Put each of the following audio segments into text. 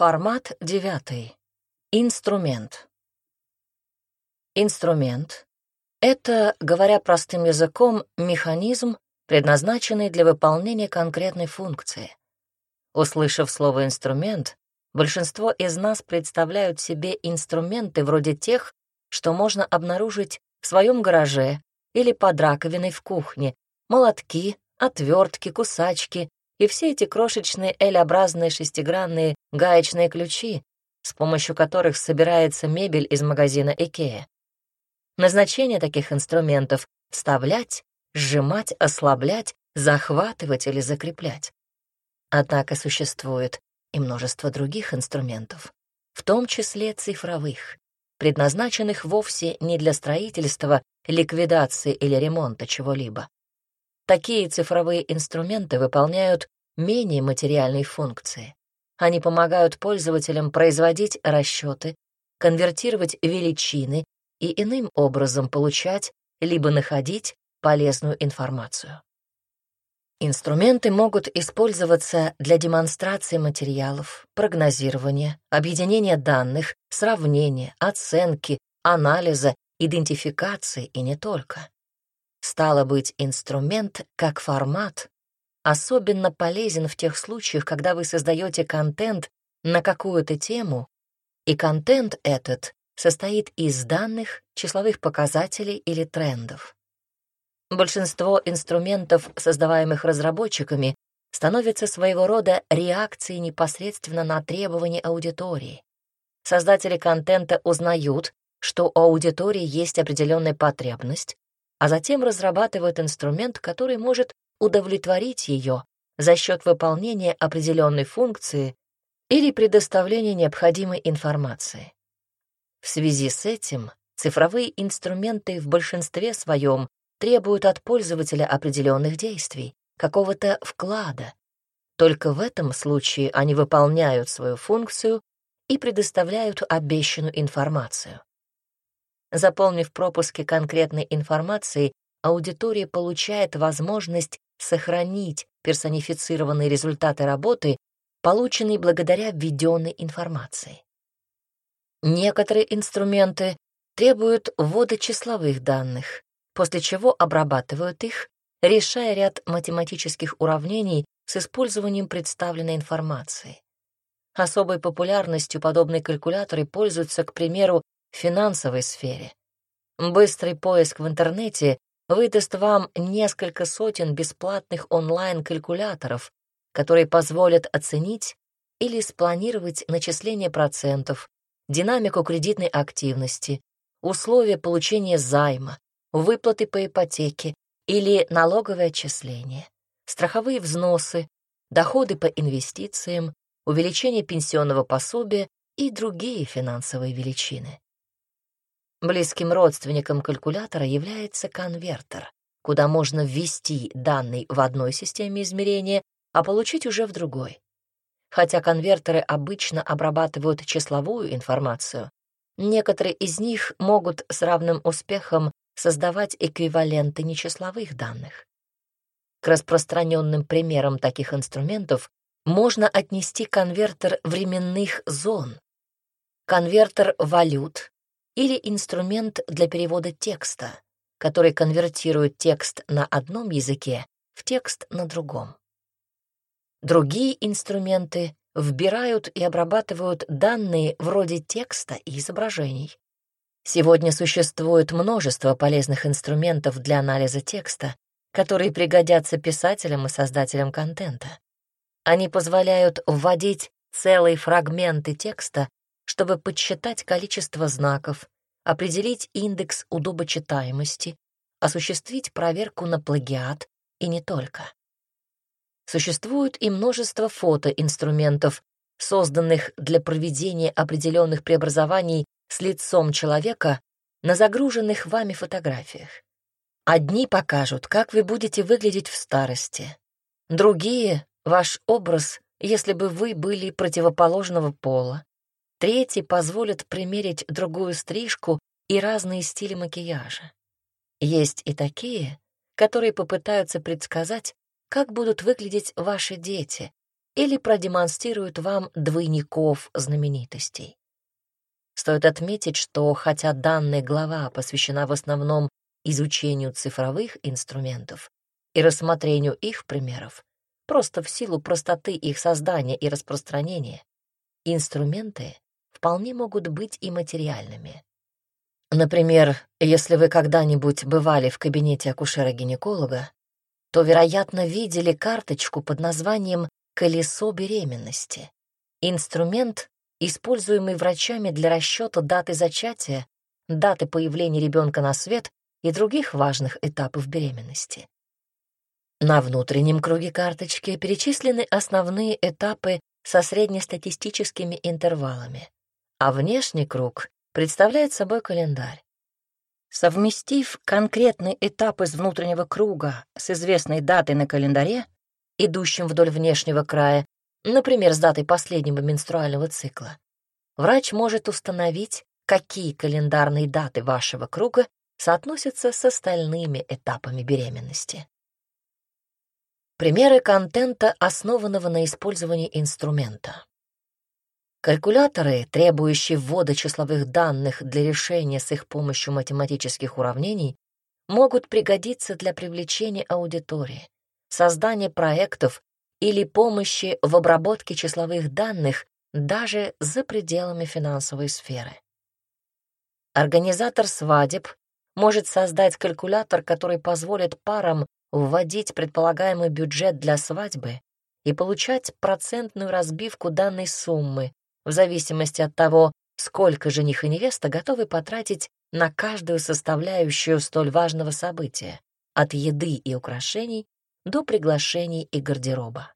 Формат девятый. Инструмент. Инструмент — это, говоря простым языком, механизм, предназначенный для выполнения конкретной функции. Услышав слово «инструмент», большинство из нас представляют себе инструменты вроде тех, что можно обнаружить в своем гараже или под раковиной в кухне, молотки, отвертки, кусачки и все эти крошечные L-образные шестигранные гаечные ключи, с помощью которых собирается мебель из магазина Икея. Назначение таких инструментов — вставлять, сжимать, ослаблять, захватывать или закреплять. Однако существует и множество других инструментов, в том числе цифровых, предназначенных вовсе не для строительства, ликвидации или ремонта чего-либо. Такие цифровые инструменты выполняют менее материальные функции. Они помогают пользователям производить расчеты, конвертировать величины и иным образом получать либо находить полезную информацию. Инструменты могут использоваться для демонстрации материалов, прогнозирования, объединения данных, сравнения, оценки, анализа, идентификации и не только. Стало быть, инструмент как формат особенно полезен в тех случаях, когда вы создаете контент на какую-то тему, и контент этот состоит из данных, числовых показателей или трендов. Большинство инструментов, создаваемых разработчиками, становятся своего рода реакцией непосредственно на требования аудитории. Создатели контента узнают, что у аудитории есть определенная потребность, а затем разрабатывают инструмент, который может удовлетворить ее за счет выполнения определенной функции или предоставления необходимой информации. В связи с этим цифровые инструменты в большинстве своем требуют от пользователя определенных действий, какого-то вклада. Только в этом случае они выполняют свою функцию и предоставляют обещанную информацию. Заполнив пропуски конкретной информации, аудитория получает возможность сохранить персонифицированные результаты работы, полученные благодаря введенной информации. Некоторые инструменты требуют ввода числовых данных, после чего обрабатывают их, решая ряд математических уравнений с использованием представленной информации. Особой популярностью подобные калькуляторы пользуются, к примеру, в финансовой сфере. Быстрый поиск в интернете выдаст вам несколько сотен бесплатных онлайн-калькуляторов, которые позволят оценить или спланировать начисление процентов, динамику кредитной активности, условия получения займа, выплаты по ипотеке или налоговое отчисление, страховые взносы, доходы по инвестициям, увеличение пенсионного пособия и другие финансовые величины. Близким родственником калькулятора является конвертер, куда можно ввести данные в одной системе измерения, а получить уже в другой. Хотя конвертеры обычно обрабатывают числовую информацию, некоторые из них могут с равным успехом создавать эквиваленты нечисловых данных. К распространенным примерам таких инструментов можно отнести конвертер временных зон, конвертер валют или инструмент для перевода текста, который конвертирует текст на одном языке в текст на другом. Другие инструменты вбирают и обрабатывают данные вроде текста и изображений. Сегодня существует множество полезных инструментов для анализа текста, которые пригодятся писателям и создателям контента. Они позволяют вводить целые фрагменты текста, чтобы подсчитать количество знаков, определить индекс удобочитаемости, осуществить проверку на плагиат и не только. Существует и множество фотоинструментов, созданных для проведения определенных преобразований с лицом человека на загруженных вами фотографиях. Одни покажут, как вы будете выглядеть в старости, другие — ваш образ, если бы вы были противоположного пола, третьи позволят примерить другую стрижку и разные стили макияжа. Есть и такие, которые попытаются предсказать, как будут выглядеть ваши дети, или продемонстрируют вам двойников знаменитостей. Стоит отметить, что хотя данная глава посвящена в основном изучению цифровых инструментов и рассмотрению их примеров, просто в силу простоты их создания и распространения, инструменты вполне могут быть и материальными. Например, если вы когда-нибудь бывали в кабинете акушера-гинеколога, то, вероятно, видели карточку под названием «Колесо беременности». Инструмент, используемый врачами для расчета даты зачатия, даты появления ребенка на свет и других важных этапов беременности. На внутреннем круге карточки перечислены основные этапы со среднестатистическими интервалами, а внешний круг представляет собой календарь. Совместив конкретный этап из внутреннего круга с известной датой на календаре, идущим вдоль внешнего края, например, с датой последнего менструального цикла, врач может установить, какие календарные даты вашего круга соотносятся с остальными этапами беременности. Примеры контента, основанного на использовании инструмента. Калькуляторы, требующие ввода числовых данных для решения с их помощью математических уравнений, могут пригодиться для привлечения аудитории, создания проектов или помощи в обработке числовых данных даже за пределами финансовой сферы. Организатор свадеб может создать калькулятор, который позволит парам вводить предполагаемый бюджет для свадьбы и получать процентную разбивку данной суммы, в зависимости от того, сколько жених и невеста готовы потратить на каждую составляющую столь важного события, от еды и украшений до приглашений и гардероба.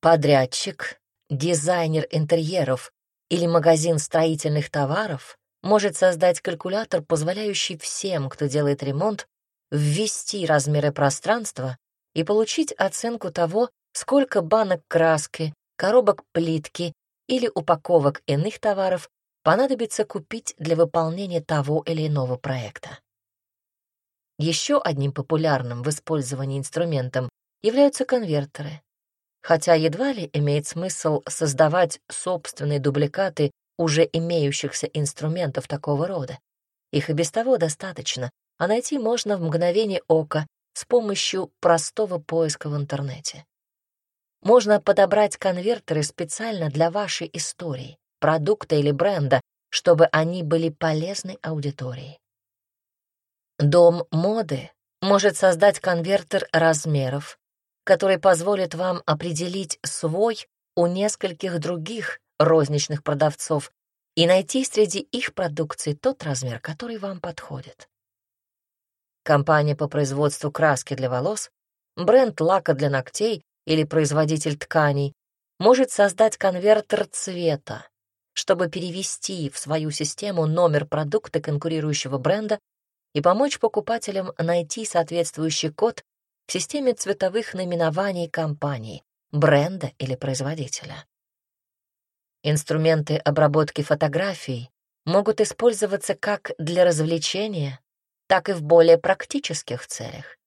Подрядчик, дизайнер интерьеров или магазин строительных товаров может создать калькулятор, позволяющий всем, кто делает ремонт, ввести размеры пространства и получить оценку того, сколько банок краски, коробок плитки или упаковок иных товаров понадобится купить для выполнения того или иного проекта. Еще одним популярным в использовании инструментом являются конвертеры. Хотя едва ли имеет смысл создавать собственные дубликаты уже имеющихся инструментов такого рода. Их и без того достаточно, а найти можно в мгновение ока с помощью простого поиска в интернете. Можно подобрать конвертеры специально для вашей истории, продукта или бренда, чтобы они были полезны аудитории. Дом моды может создать конвертер размеров, который позволит вам определить свой у нескольких других розничных продавцов и найти среди их продукции тот размер, который вам подходит. Компания по производству краски для волос, бренд лака для ногтей или производитель тканей может создать конвертер цвета, чтобы перевести в свою систему номер продукта конкурирующего бренда и помочь покупателям найти соответствующий код в системе цветовых наименований компании, бренда или производителя. Инструменты обработки фотографий могут использоваться как для развлечения, так и в более практических целях.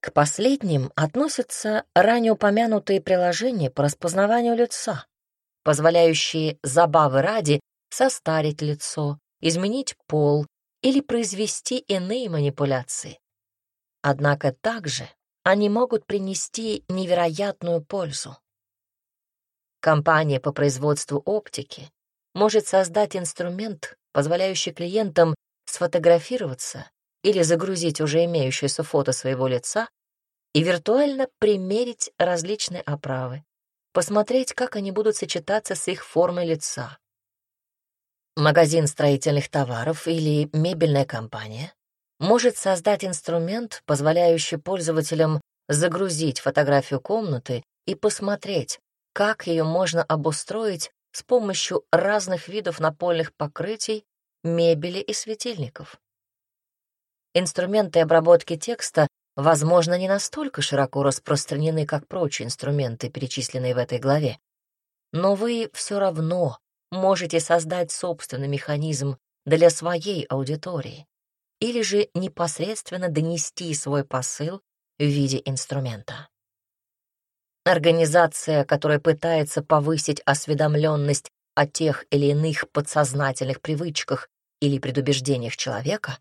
К последним относятся ранее упомянутые приложения по распознаванию лица, позволяющие забавы ради состарить лицо, изменить пол или произвести иные манипуляции. Однако также они могут принести невероятную пользу. Компания по производству оптики может создать инструмент, позволяющий клиентам сфотографироваться или загрузить уже имеющееся фото своего лица и виртуально примерить различные оправы, посмотреть, как они будут сочетаться с их формой лица. Магазин строительных товаров или мебельная компания может создать инструмент, позволяющий пользователям загрузить фотографию комнаты и посмотреть, как ее можно обустроить с помощью разных видов напольных покрытий, мебели и светильников инструменты обработки текста, возможно, не настолько широко распространены, как прочие инструменты, перечисленные в этой главе. Но вы все равно можете создать собственный механизм для своей аудитории или же непосредственно донести свой посыл в виде инструмента. Организация, которая пытается повысить осведомленность о тех или иных подсознательных привычках или предубеждениях человека,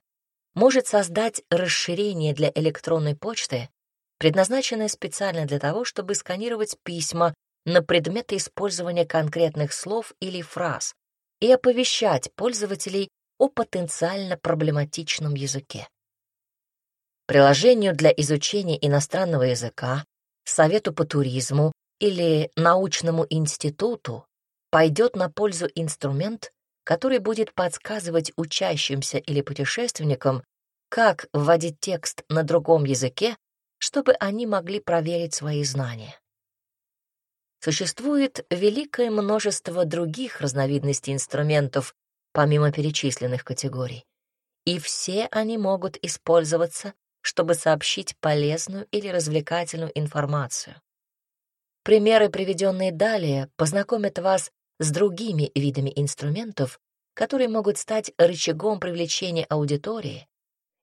может создать расширение для электронной почты, предназначенное специально для того, чтобы сканировать письма на предметы использования конкретных слов или фраз и оповещать пользователей о потенциально проблематичном языке. Приложению для изучения иностранного языка, Совету по туризму или научному институту пойдет на пользу инструмент, который будет подсказывать учащимся или путешественникам, как вводить текст на другом языке, чтобы они могли проверить свои знания. Существует великое множество других разновидностей инструментов, помимо перечисленных категорий, и все они могут использоваться, чтобы сообщить полезную или развлекательную информацию. Примеры, приведенные далее, познакомят вас с другими видами инструментов, которые могут стать рычагом привлечения аудитории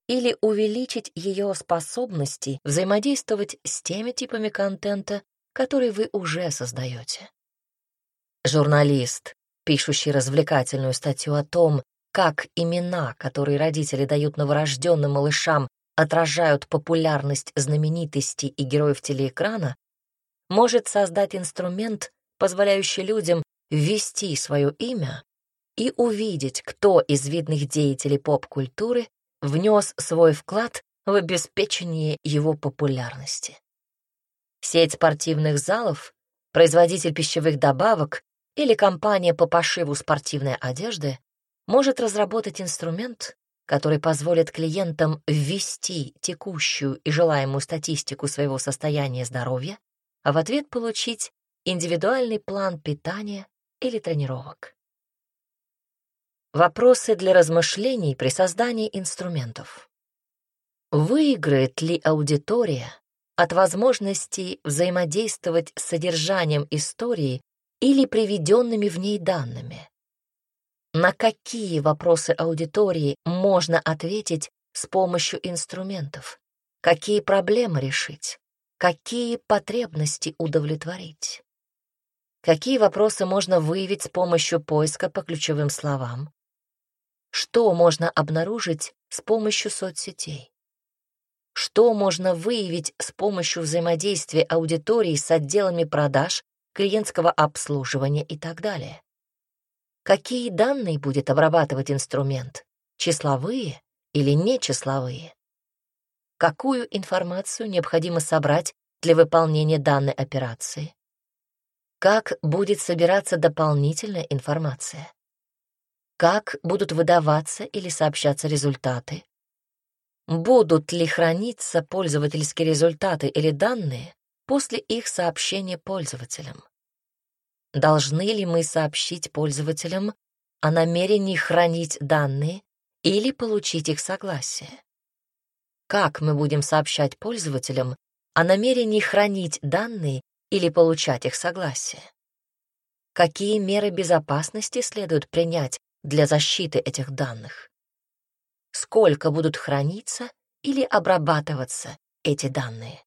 или увеличить ее способности взаимодействовать с теми типами контента, которые вы уже создаете. Журналист, пишущий развлекательную статью о том, как имена, которые родители дают новорожденным малышам, отражают популярность знаменитостей и героев телеэкрана, может создать инструмент, позволяющий людям ввести свое имя и увидеть, кто из видных деятелей поп-культуры внес свой вклад в обеспечение его популярности. Сеть спортивных залов, производитель пищевых добавок или компания по пошиву спортивной одежды может разработать инструмент, который позволит клиентам ввести текущую и желаемую статистику своего состояния здоровья, а в ответ получить индивидуальный план питания или тренировок. Вопросы для размышлений при создании инструментов. Выиграет ли аудитория от возможности взаимодействовать с содержанием истории или приведенными в ней данными? На какие вопросы аудитории можно ответить с помощью инструментов? Какие проблемы решить? Какие потребности удовлетворить? Какие вопросы можно выявить с помощью поиска по ключевым словам? Что можно обнаружить с помощью соцсетей? Что можно выявить с помощью взаимодействия аудитории с отделами продаж, клиентского обслуживания и так далее? Какие данные будет обрабатывать инструмент? Числовые или нечисловые? Какую информацию необходимо собрать для выполнения данной операции? Как будет собираться дополнительная информация? Как будут выдаваться или сообщаться результаты? Будут ли храниться пользовательские результаты или данные после их сообщения пользователям? Должны ли мы сообщить пользователям о намерении хранить данные или получить их согласие? Как мы будем сообщать пользователям о намерении хранить данные или получать их согласие. Какие меры безопасности следует принять для защиты этих данных? Сколько будут храниться или обрабатываться эти данные?